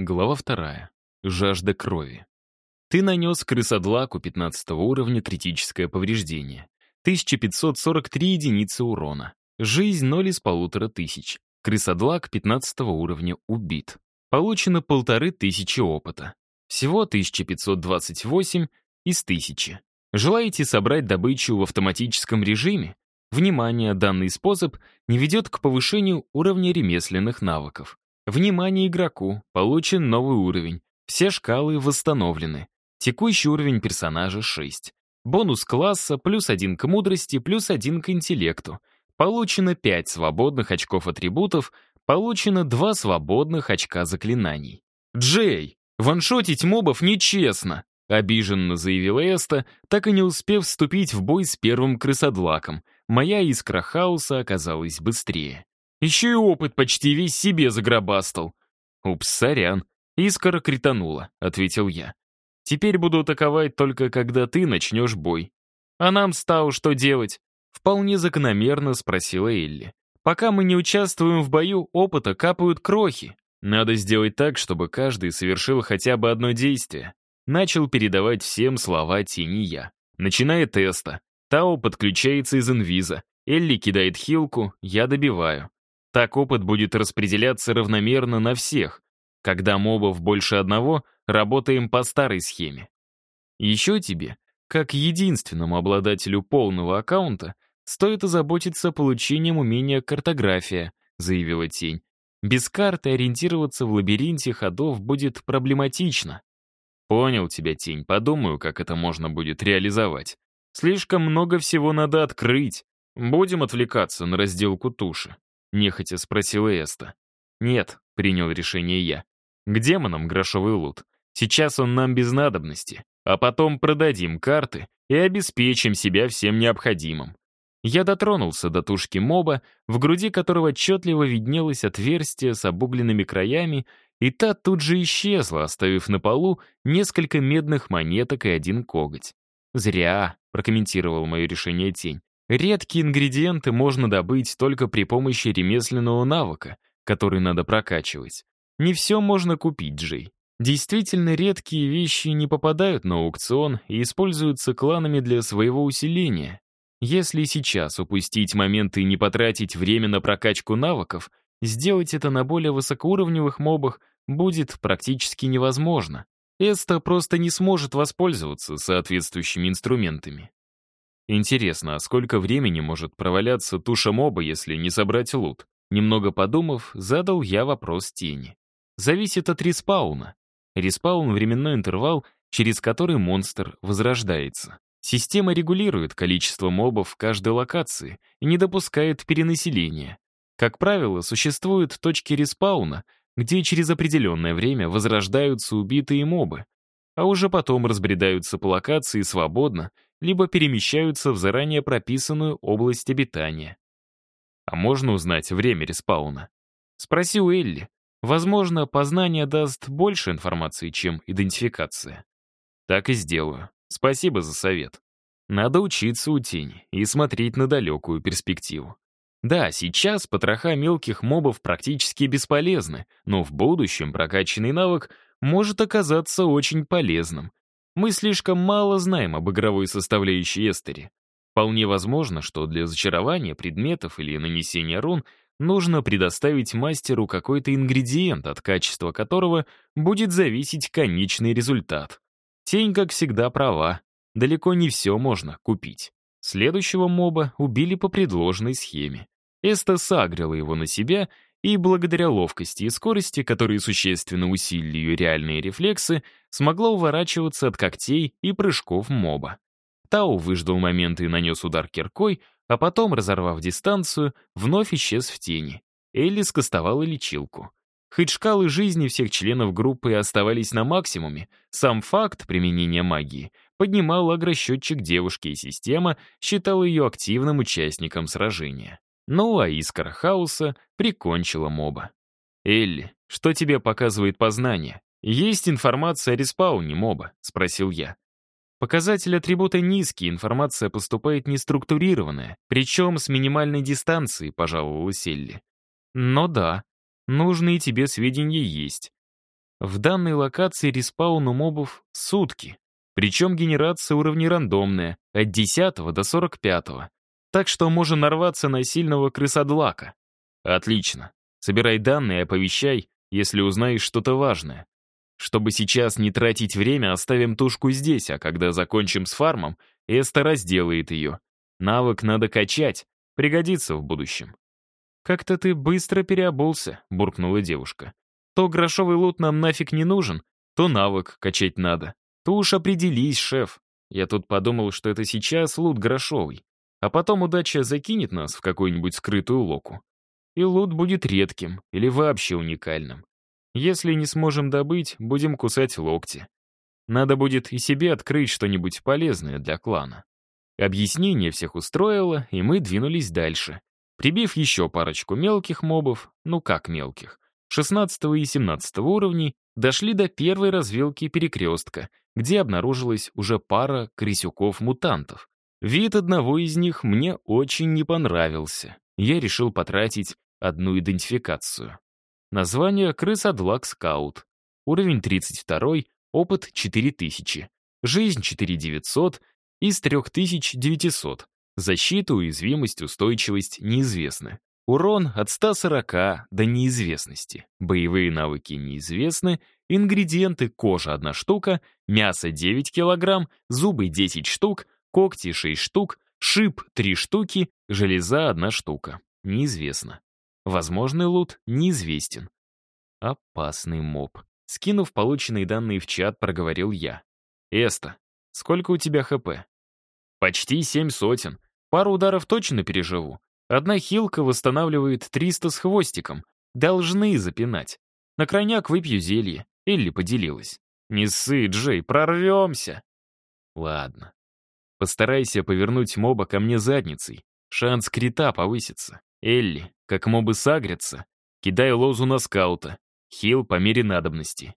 Глава вторая. Жажда крови. Ты нанес крысодлаку 15 уровня критическое повреждение. 1543 единицы урона. Жизнь 0 из полутора тысяч. Крысодлак 15 уровня убит. Получено полторы тысячи опыта. Всего 1528 из 1000. Желаете собрать добычу в автоматическом режиме? Внимание, данный способ не ведет к повышению уровня ремесленных навыков. Внимание игроку, получен новый уровень. Все шкалы восстановлены. Текущий уровень персонажа 6. Бонус класса плюс 1 к мудрости, плюс 1 к интеллекту. Получено 5 свободных очков атрибутов, получено 2 свободных очка заклинаний. Джей, ваншотить мобов нечестно. Обиженно заявила Эста, так и не успев вступить в бой с первым крысодлаком. Моя искра хаоса оказалась быстрее. Еще и опыт почти весь себе загробастал. «Упс, сорян. Искра кританула», — ответил я. «Теперь буду атаковать только когда ты начнешь бой». «А нам, Стау, что делать?» Вполне закономерно спросила Элли. «Пока мы не участвуем в бою, опыта капают крохи. Надо сделать так, чтобы каждый совершил хотя бы одно действие начал передавать всем слова тени я. Начиная теста. Тао подключается из инвиза. Элли кидает хилку, я добиваю. Так опыт будет распределяться равномерно на всех. Когда мобов больше одного, работаем по старой схеме. Еще тебе, как единственному обладателю полного аккаунта, стоит озаботиться получением умения картография, заявила тень. Без карты ориентироваться в лабиринте ходов будет проблематично. «Понял тебя, Тень, подумаю, как это можно будет реализовать. Слишком много всего надо открыть. Будем отвлекаться на разделку туши?» Нехотя спросила Эста. «Нет», — принял решение я. «К демонам грошовый лут. Сейчас он нам без надобности, а потом продадим карты и обеспечим себя всем необходимым». Я дотронулся до тушки моба, в груди которого отчетливо виднелось отверстие с обугленными краями и та тут же исчезла, оставив на полу несколько медных монеток и один коготь. «Зря», — прокомментировал мое решение тень. «Редкие ингредиенты можно добыть только при помощи ремесленного навыка, который надо прокачивать. Не все можно купить, Джей. Действительно редкие вещи не попадают на аукцион и используются кланами для своего усиления. Если сейчас упустить момент и не потратить время на прокачку навыков, Сделать это на более высокоуровневых мобах будет практически невозможно. Эста просто не сможет воспользоваться соответствующими инструментами. Интересно, а сколько времени может проваляться туша моба, если не собрать лут? Немного подумав, задал я вопрос тени. Зависит от респауна. Респаун — временной интервал, через который монстр возрождается. Система регулирует количество мобов в каждой локации и не допускает перенаселения. Как правило, существуют точки респауна, где через определенное время возрождаются убитые мобы, а уже потом разбредаются по локации свободно, либо перемещаются в заранее прописанную область обитания. А можно узнать время респауна? Спроси у Элли. Возможно, познание даст больше информации, чем идентификация. Так и сделаю. Спасибо за совет. Надо учиться у тени и смотреть на далекую перспективу. Да, сейчас потроха мелких мобов практически бесполезны, но в будущем прокачанный навык может оказаться очень полезным. Мы слишком мало знаем об игровой составляющей Эстери. Вполне возможно, что для зачарования предметов или нанесения рун нужно предоставить мастеру какой-то ингредиент, от качества которого будет зависеть конечный результат. Тень, как всегда, права. Далеко не все можно купить. Следующего моба убили по предложенной схеме. Эста сагрила его на себя, и благодаря ловкости и скорости, которые существенно усилили ее реальные рефлексы, смогла уворачиваться от когтей и прыжков моба. Тау выждал момент и нанес удар киркой, а потом, разорвав дистанцию, вновь исчез в тени. Элли скостовала лечилку. Хоть шкалы жизни всех членов группы оставались на максимуме, сам факт применения магии поднимал агросчетчик девушки, и система считала ее активным участником сражения. Ну а искра хаоса прикончила моба. «Элли, что тебе показывает познание? Есть информация о респауне моба?» — спросил я. Показатель атрибута низкий, информация поступает неструктурированная, причем с минимальной дистанции, пожаловалась Элли. Но да, нужные тебе сведения есть. В данной локации респаун у мобов сутки. Причем генерация уровней рандомная, от 10 до 45. Так что можно нарваться на сильного крысодлака. Отлично. Собирай данные и оповещай, если узнаешь что-то важное. Чтобы сейчас не тратить время, оставим тушку здесь, а когда закончим с фармом, Эста разделает ее. Навык надо качать, пригодится в будущем. «Как-то ты быстро переобулся», — буркнула девушка. «То грошовый лут нам нафиг не нужен, то навык качать надо. То уж определись, шеф. Я тут подумал, что это сейчас лут грошовый, а потом удача закинет нас в какую-нибудь скрытую локу. И лут будет редким или вообще уникальным. Если не сможем добыть, будем кусать локти. Надо будет и себе открыть что-нибудь полезное для клана. Объяснение всех устроило, и мы двинулись дальше. Прибив еще парочку мелких мобов, ну как мелких, 16 и 17 уровней, дошли до первой развилки перекрестка, где обнаружилась уже пара крысюков-мутантов. Вид одного из них мне очень не понравился. Я решил потратить одну идентификацию. Название «Крысодлак Скаут». Уровень 32, опыт 4000. Жизнь 4900 из 3900. Защита, уязвимость, устойчивость неизвестны. Урон от 140 до неизвестности. Боевые навыки неизвестны. Ингредиенты кожа 1 штука, мясо 9 кг, зубы 10 штук, когти 6 штук, шип 3 штуки, железа 1 штука. Неизвестно. Возможный лут неизвестен. Опасный моб. Скинув полученные данные в чат, проговорил я. «Эста, сколько у тебя ХП?» «Почти семь сотен. Пару ударов точно переживу. Одна хилка восстанавливает 300 с хвостиком. Должны запинать. На крайняк выпью зелье. Элли поделилась. «Не ссы, Джей, прорвемся!» «Ладно. Постарайся повернуть моба ко мне задницей. Шанс крита повысится. Элли, как мобы сагрятся, кидай лозу на скаута. Хил по мере надобности.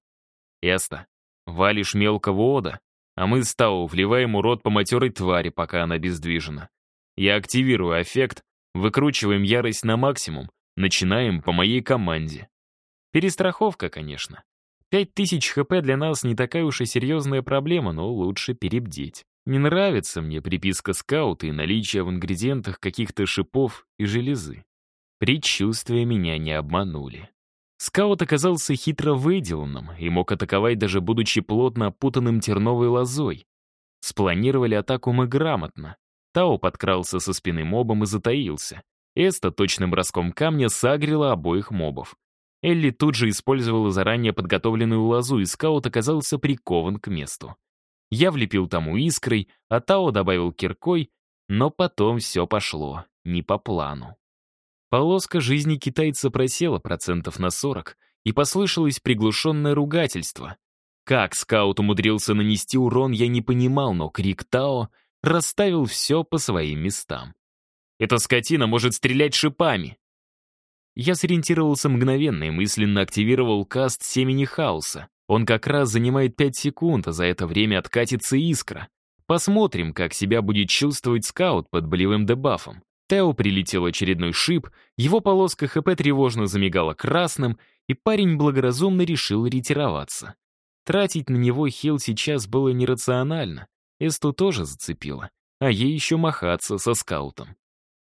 Эста, валишь мелкого ода, а мы с Тау вливаем урод по матерой твари, пока она бездвижена. Я активирую эффект, выкручиваем ярость на максимум, начинаем по моей команде. Перестраховка, конечно. Пять тысяч хп для нас не такая уж и серьезная проблема, но лучше перебдеть. Не нравится мне приписка скаута и наличие в ингредиентах каких-то шипов и железы. Предчувствия меня не обманули. Скаут оказался хитро выделанным и мог атаковать даже будучи плотно опутанным терновой лозой. Спланировали атаку мы грамотно. Тао подкрался со спины мобом и затаился. Эста точным броском камня сагрила обоих мобов. Элли тут же использовала заранее подготовленную лозу, и скаут оказался прикован к месту. Я влепил тому искрой, а Тао добавил киркой, но потом все пошло не по плану. Полоска жизни китайца просела процентов на 40, и послышалось приглушенное ругательство. Как скаут умудрился нанести урон, я не понимал, но крик Тао расставил все по своим местам. «Эта скотина может стрелять шипами!» Я сориентировался мгновенно и мысленно активировал каст семени хаоса. Он как раз занимает 5 секунд, а за это время откатится искра. Посмотрим, как себя будет чувствовать скаут под болевым дебафом. Тео прилетел очередной шип, его полоска ХП тревожно замигала красным, и парень благоразумно решил ретироваться. Тратить на него хил сейчас было нерационально. Эсту тоже зацепило, а ей еще махаться со скаутом.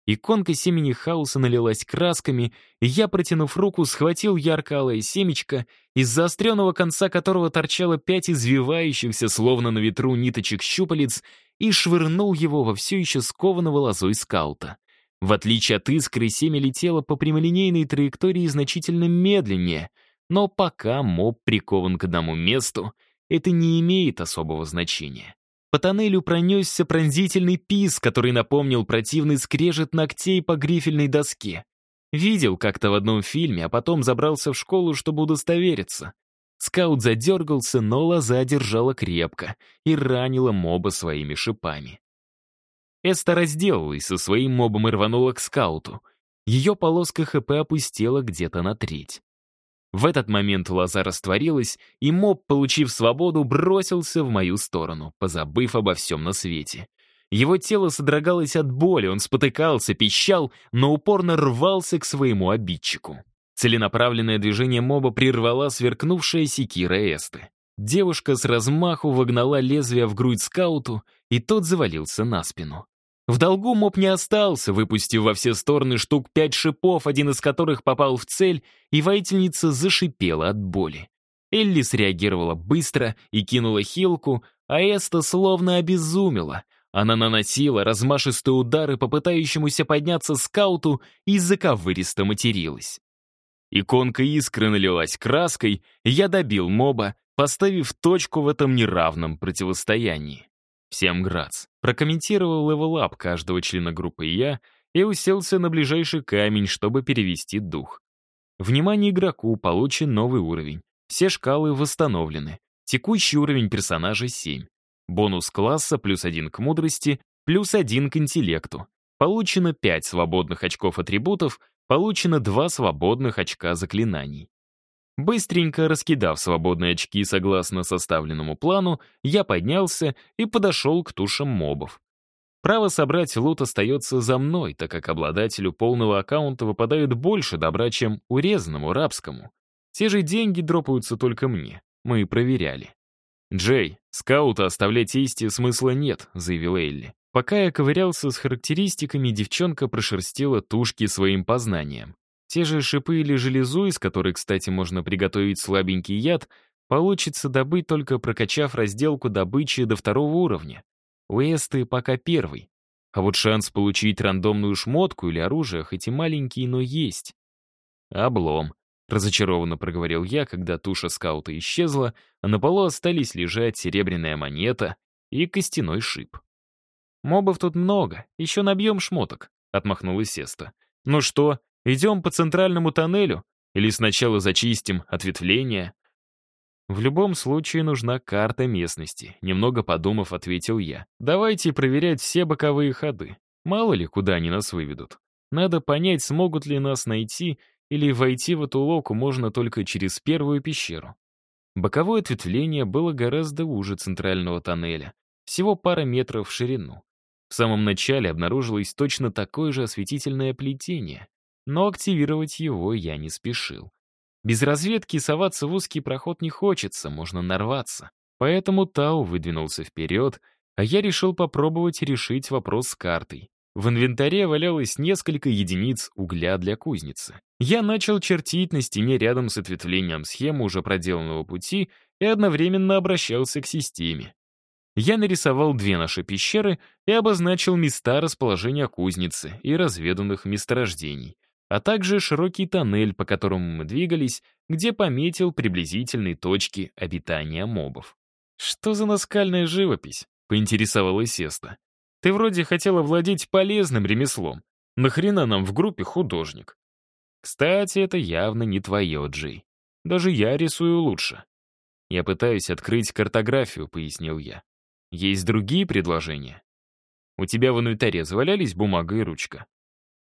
Иконка семени хаоса налилась красками, и я, протянув руку, схватил ярко-алое семечко, из заостренного конца которого торчало пять извивающихся, словно на ветру, ниточек щупалец, и швырнул его во все еще скованного лозой скаута. В отличие от искры, семя летело по прямолинейной траектории значительно медленнее, но пока моб прикован к одному месту, это не имеет особого значения. По тоннелю пронесся пронзительный пис, который напомнил противный скрежет ногтей по грифельной доске. Видел как-то в одном фильме, а потом забрался в школу, чтобы удостовериться. Скаут задергался, но лоза держала крепко и ранила моба своими шипами. Эста разделалась со своим мобом и рванула к скауту. Ее полоска ХП опустела где-то на треть. В этот момент лоза растворилась, и моб, получив свободу, бросился в мою сторону, позабыв обо всем на свете. Его тело содрогалось от боли, он спотыкался, пищал, но упорно рвался к своему обидчику. Целенаправленное движение моба прервала сверкнувшая секира Эсты. Девушка с размаху вогнала лезвие в грудь скауту, и тот завалился на спину. В долгу моб не остался, выпустив во все стороны штук пять шипов, один из которых попал в цель, и воительница зашипела от боли. Элли среагировала быстро и кинула хилку, а Эста словно обезумела. Она наносила размашистые удары по пытающемуся подняться скауту и заковыристо материлась. Иконка искры налилась краской, я добил моба, поставив точку в этом неравном противостоянии. «Всем грац», прокомментировал левелап каждого члена группы я и уселся на ближайший камень, чтобы перевести дух. Внимание игроку, получен новый уровень. Все шкалы восстановлены. Текущий уровень персонажа 7. Бонус класса плюс 1 к мудрости, плюс 1 к интеллекту. Получено 5 свободных очков атрибутов, получено 2 свободных очка заклинаний. Быстренько раскидав свободные очки согласно составленному плану, я поднялся и подошел к тушам мобов. Право собрать лут остается за мной, так как обладателю полного аккаунта выпадает больше добра, чем урезанному рабскому. Те же деньги дропаются только мне. Мы проверяли. «Джей, скаута оставлять Исти смысла нет», — заявил Элли. Пока я ковырялся с характеристиками, девчонка прошерстила тушки своим познанием. Те же шипы или железу, из которой, кстати, можно приготовить слабенький яд, получится добыть только прокачав разделку добычи до второго уровня. У Эсты пока первый. А вот шанс получить рандомную шмотку или оружие хоть и маленький, но есть. Облом. Разочарованно проговорил я, когда туша скаута исчезла, а на полу остались лежать серебряная монета и костяной шип. «Мобов тут много, еще набьем шмоток», — отмахнулась Сеста. «Ну что, идем по центральному тоннелю? Или сначала зачистим ответвление?» «В любом случае нужна карта местности», — немного подумав, ответил я. «Давайте проверять все боковые ходы. Мало ли, куда они нас выведут. Надо понять, смогут ли нас найти или войти в эту локу можно только через первую пещеру. Боковое ответвление было гораздо уже центрального тоннеля, всего пара метров в ширину. В самом начале обнаружилось точно такое же осветительное плетение, но активировать его я не спешил. Без разведки соваться в узкий проход не хочется, можно нарваться. Поэтому Тау выдвинулся вперед, а я решил попробовать решить вопрос с картой. В инвентаре валялось несколько единиц угля для кузницы. Я начал чертить на стене рядом с ответвлением схему уже проделанного пути и одновременно обращался к системе. Я нарисовал две наши пещеры и обозначил места расположения кузницы и разведанных месторождений, а также широкий тоннель, по которому мы двигались, где пометил приблизительные точки обитания мобов. «Что за наскальная живопись?» — поинтересовалась Сеста. Ты вроде хотела владеть полезным ремеслом. Нахрена нам в группе художник? Кстати, это явно не твое, Джей. Даже я рисую лучше. Я пытаюсь открыть картографию, пояснил я. Есть другие предложения? У тебя в инвентаре завалялись бумага и ручка?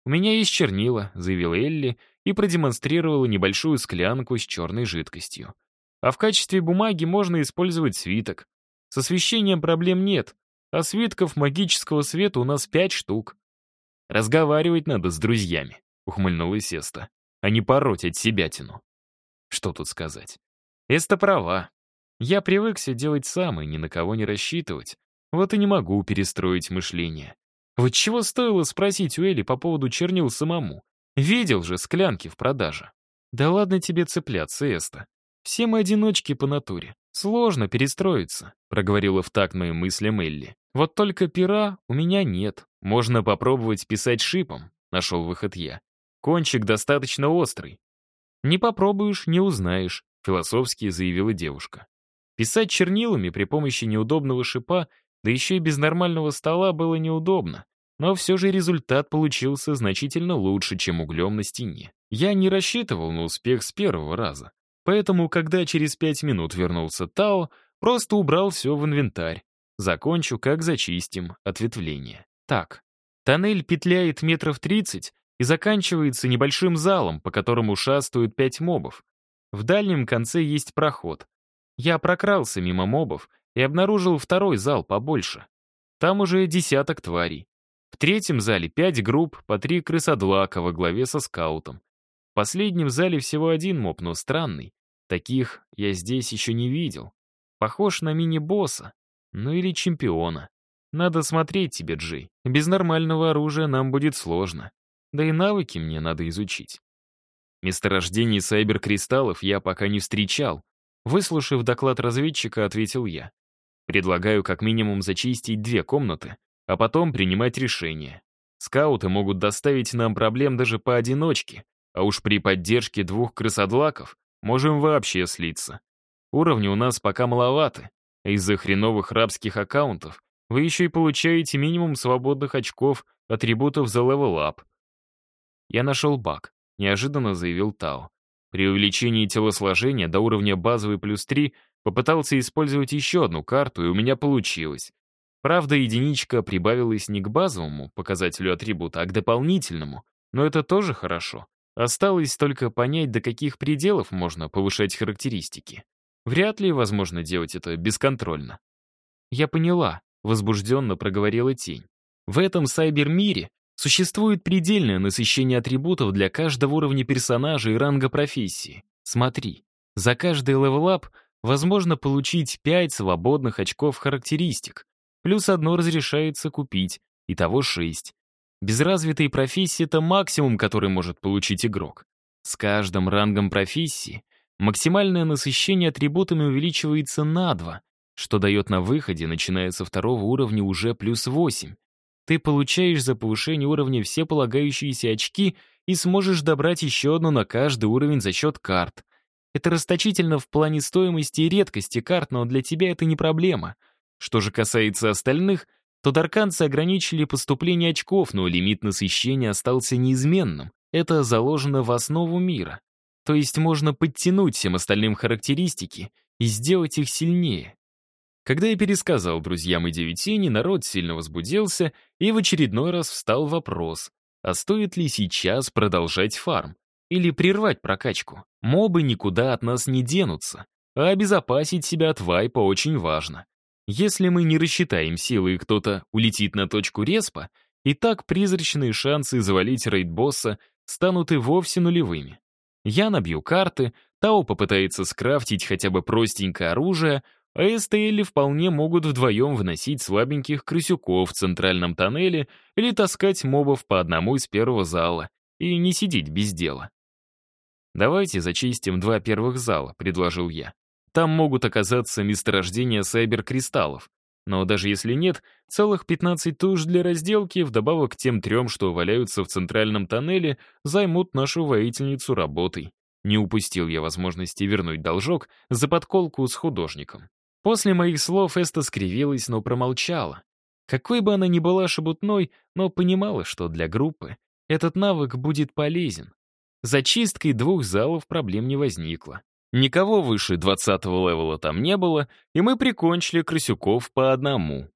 «У меня есть чернила», — заявила Элли и продемонстрировала небольшую склянку с черной жидкостью. «А в качестве бумаги можно использовать свиток. С освещением проблем нет, а свитков магического света у нас пять штук. Разговаривать надо с друзьями, ухмыльнулась Эста, а не пороть от себя тяну. Что тут сказать? Эста права. Я привык все делать сам и ни на кого не рассчитывать. Вот и не могу перестроить мышление. Вот чего стоило спросить у Эли по поводу чернил самому? Видел же склянки в продаже. Да ладно тебе цепляться, Эста. Все мы одиночки по натуре. Сложно перестроиться, проговорила в такт моим мыслям Элли. Вот только пера у меня нет. Можно попробовать писать шипом, нашел выход я. Кончик достаточно острый. Не попробуешь, не узнаешь, философски заявила девушка. Писать чернилами при помощи неудобного шипа, да еще и без нормального стола, было неудобно. Но все же результат получился значительно лучше, чем углем на стене. Я не рассчитывал на успех с первого раза. Поэтому, когда через пять минут вернулся Тао, просто убрал все в инвентарь. Закончу, как зачистим ответвление. Так, тоннель петляет метров 30 и заканчивается небольшим залом, по которому шастают пять мобов. В дальнем конце есть проход. Я прокрался мимо мобов и обнаружил второй зал побольше. Там уже десяток тварей. В третьем зале пять групп, по три крысодлака во главе со скаутом. В последнем зале всего один моб, но странный. Таких я здесь еще не видел. Похож на мини-босса, ну или чемпиона. Надо смотреть тебе, Джей. Без нормального оружия нам будет сложно. Да и навыки мне надо изучить. Месторождений сайбер-кристаллов я пока не встречал. Выслушав доклад разведчика, ответил я. Предлагаю как минимум зачистить две комнаты, а потом принимать решение. Скауты могут доставить нам проблем даже поодиночке, а уж при поддержке двух крысодлаков можем вообще слиться. Уровни у нас пока маловаты, а из-за хреновых рабских аккаунтов вы еще и получаете минимум свободных очков атрибутов за левел-ап. Я нашел баг, неожиданно заявил Тао. При увеличении телосложения до уровня базовый плюс 3 попытался использовать еще одну карту, и у меня получилось. Правда, единичка прибавилась не к базовому показателю атрибута, а к дополнительному, но это тоже хорошо. Осталось только понять, до каких пределов можно повышать характеристики. Вряд ли возможно делать это бесконтрольно. «Я поняла», — возбужденно проговорила тень. «В этом сайбер-мире существует предельное насыщение атрибутов для каждого уровня персонажа и ранга профессии. Смотри, за каждый левелап возможно получить 5 свободных очков характеристик, плюс одно разрешается купить, итого 6. Без развитой профессии это максимум, который может получить игрок. С каждым рангом профессии максимальное насыщение атрибутами увеличивается на 2, что дает на выходе, начиная со второго уровня, уже плюс 8. Ты получаешь за повышение уровня все полагающиеся очки и сможешь добрать еще одну на каждый уровень за счет карт. Это расточительно в плане стоимости и редкости карт, но для тебя это не проблема. Что же касается остальных — то дарканцы ограничили поступление очков, но лимит насыщения остался неизменным. Это заложено в основу мира. То есть можно подтянуть всем остальным характеристики и сделать их сильнее. Когда я пересказал друзьям и девятени, народ сильно возбудился, и в очередной раз встал вопрос, а стоит ли сейчас продолжать фарм? Или прервать прокачку? Мобы никуда от нас не денутся, а обезопасить себя от вайпа очень важно. Если мы не рассчитаем силы и кто-то улетит на точку респа, и так призрачные шансы завалить рейд-босса станут и вовсе нулевыми. Я набью карты, Тао попытается скрафтить хотя бы простенькое оружие, а СТЛ вполне могут вдвоем вносить слабеньких крысюков в центральном тоннеле или таскать мобов по одному из первого зала и не сидеть без дела. «Давайте зачистим два первых зала», — предложил я. Там могут оказаться месторождения сайбер-кристаллов. Но даже если нет, целых 15 туш для разделки, вдобавок к тем трем, что валяются в центральном тоннеле, займут нашу воительницу работой. Не упустил я возможности вернуть должок за подколку с художником. После моих слов Эста скривилась, но промолчала. Какой бы она ни была шебутной, но понимала, что для группы этот навык будет полезен. Зачисткой двух залов проблем не возникло. Никого выше 20-го левела там не было, и мы прикончили крысюков по одному.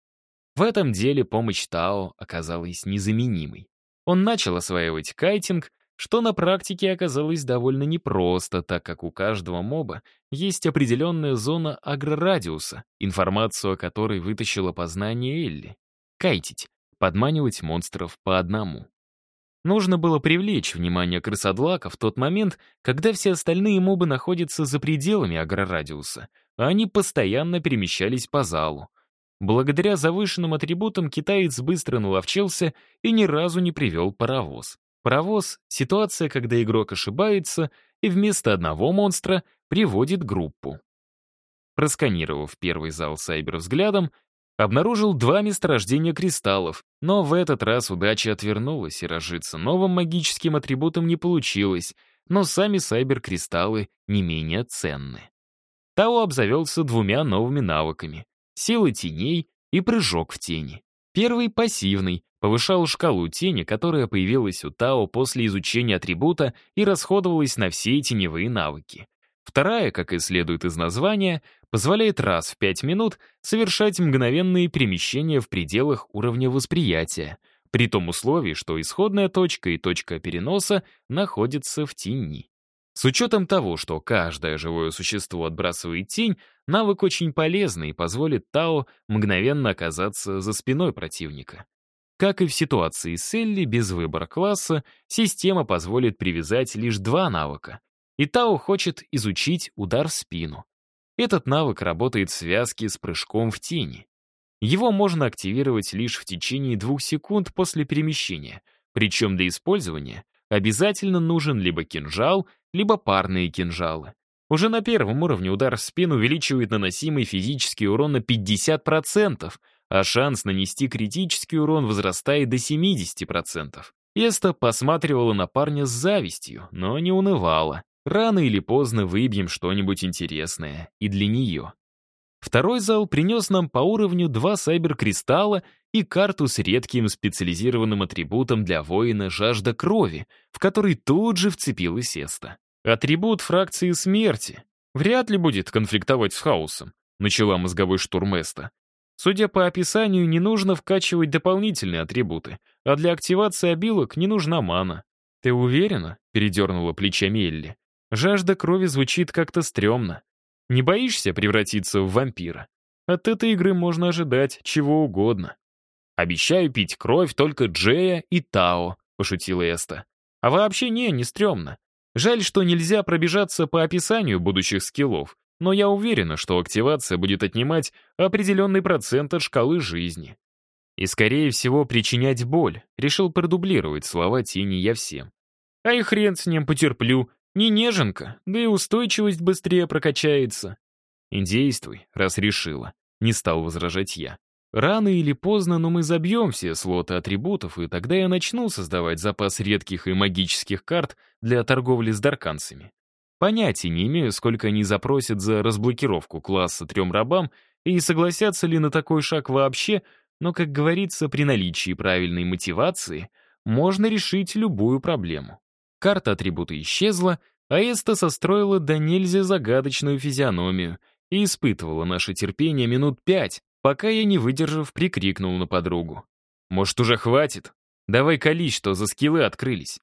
В этом деле помощь Тао оказалась незаменимой. Он начал осваивать кайтинг, что на практике оказалось довольно непросто, так как у каждого моба есть определенная зона агрорадиуса, информацию о которой вытащила познание Элли. Кайтить, подманивать монстров по одному. Нужно было привлечь внимание крысодлака в тот момент, когда все остальные мобы находятся за пределами агрорадиуса, а они постоянно перемещались по залу. Благодаря завышенным атрибутам китаец быстро наловчился и ни разу не привел паровоз. Паровоз — ситуация, когда игрок ошибается и вместо одного монстра приводит группу. Просканировав первый зал Сайбер взглядом, Обнаружил два месторождения кристаллов, но в этот раз удача отвернулась, и разжиться новым магическим атрибутом не получилось, но сами сайбер-кристаллы не менее ценны. Тао обзавелся двумя новыми навыками — сила теней и прыжок в тени. Первый — пассивный, повышал шкалу тени, которая появилась у Тао после изучения атрибута и расходовалась на все теневые навыки. Вторая, как и следует из названия, позволяет раз в 5 минут совершать мгновенные перемещения в пределах уровня восприятия, при том условии, что исходная точка и точка переноса находятся в тени. С учетом того, что каждое живое существо отбрасывает тень, навык очень полезный и позволит Тао мгновенно оказаться за спиной противника. Как и в ситуации с Элли, без выбора класса, система позволит привязать лишь два навыка. И Тао хочет изучить удар в спину. Этот навык работает в связке с прыжком в тени. Его можно активировать лишь в течение двух секунд после перемещения, причем для использования обязательно нужен либо кинжал, либо парные кинжалы. Уже на первом уровне удар в спину увеличивает наносимый физический урон на 50%, а шанс нанести критический урон возрастает до 70%. Эста посматривала на парня с завистью, но не унывала. Рано или поздно выбьем что-нибудь интересное и для нее. Второй зал принес нам по уровню два сайбер-кристалла и карту с редким специализированным атрибутом для воина «Жажда крови», в который тут же вцепилась Эста. Атрибут фракции смерти. Вряд ли будет конфликтовать с хаосом, начала мозговой штурм Эста. Судя по описанию, не нужно вкачивать дополнительные атрибуты, а для активации обилок не нужна мана. «Ты уверена?» — передернула плечами Элли. «Жажда крови звучит как-то стрёмно. Не боишься превратиться в вампира? От этой игры можно ожидать чего угодно». «Обещаю пить кровь только Джея и Тао», — пошутила Эста. «А вообще не, не стрёмно. Жаль, что нельзя пробежаться по описанию будущих скиллов, но я уверена, что активация будет отнимать определенный процент от шкалы жизни. И, скорее всего, причинять боль. Решил продублировать слова тени я всем. А и хрен с ним потерплю. Не неженка, да и устойчивость быстрее прокачается. Действуй, раз решила. Не стал возражать я. Рано или поздно, но мы забьем все слоты атрибутов, и тогда я начну создавать запас редких и магических карт для торговли с дарканцами. Понятия не имею, сколько они запросят за разблокировку класса трем рабам и согласятся ли на такой шаг вообще, но, как говорится, при наличии правильной мотивации можно решить любую проблему. Карта атрибута исчезла, а Эста состроила до нельзя загадочную физиономию и испытывала наше терпение минут пять, пока я, не выдержав, прикрикнул на подругу. «Может, уже хватит? Давай колись, что за скиллы открылись».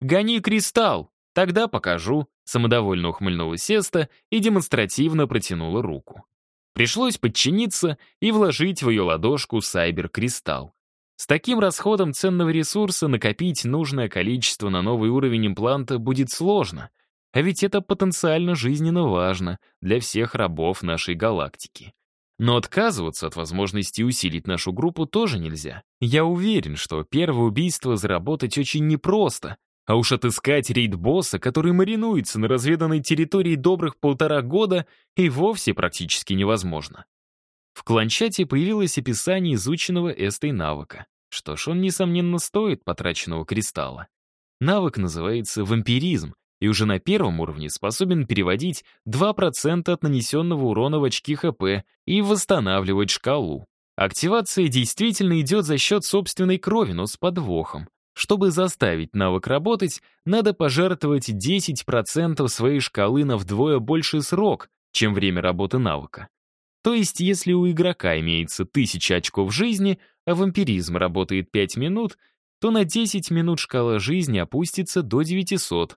«Гони кристалл! Тогда покажу», — самодовольно ухмыльнула Сеста и демонстративно протянула руку. Пришлось подчиниться и вложить в ее ладошку сайбер-кристалл. С таким расходом ценного ресурса накопить нужное количество на новый уровень импланта будет сложно, а ведь это потенциально жизненно важно для всех рабов нашей галактики. Но отказываться от возможности усилить нашу группу тоже нельзя. Я уверен, что первое убийство заработать очень непросто, а уж отыскать рейд-босса, который маринуется на разведанной территории добрых полтора года, и вовсе практически невозможно. В кланчате появилось описание изученного эстой навыка. Что ж, он, несомненно, стоит потраченного кристалла. Навык называется вампиризм, и уже на первом уровне способен переводить 2% от нанесенного урона в очки ХП и восстанавливать шкалу. Активация действительно идет за счет собственной крови, но с подвохом. Чтобы заставить навык работать, надо пожертвовать 10% своей шкалы на вдвое больший срок, чем время работы навыка. То есть, если у игрока имеется 1000 очков жизни, а вампиризм работает 5 минут, то на 10 минут шкала жизни опустится до 900,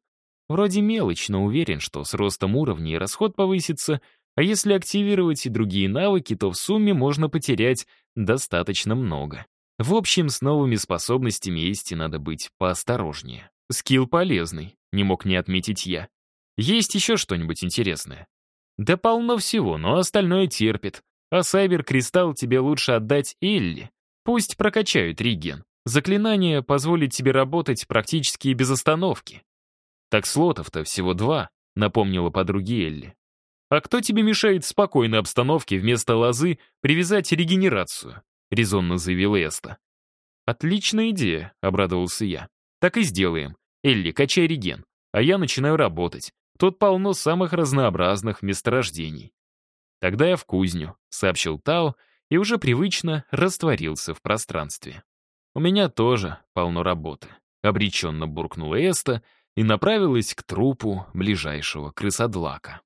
Вроде мелочь, но уверен, что с ростом уровня и расход повысится, а если активировать и другие навыки, то в сумме можно потерять достаточно много. В общем, с новыми способностями есть и надо быть поосторожнее. Скилл полезный, не мог не отметить я. Есть еще что-нибудь интересное? Да полно всего, но остальное терпит. А Сайбер-кристалл тебе лучше отдать Элли. Пусть прокачают реген. Заклинание позволит тебе работать практически без остановки. «Так слотов-то всего два», — напомнила подруге Элли. «А кто тебе мешает в спокойной обстановке вместо лозы привязать регенерацию?» — резонно заявил Эста. «Отличная идея», — обрадовался я. «Так и сделаем. Элли, качай реген, а я начинаю работать. Тут полно самых разнообразных месторождений». «Тогда я в кузню», — сообщил Тао и уже привычно растворился в пространстве. «У меня тоже полно работы», — обреченно буркнула Эста, и направилась к трупу ближайшего крысодлака.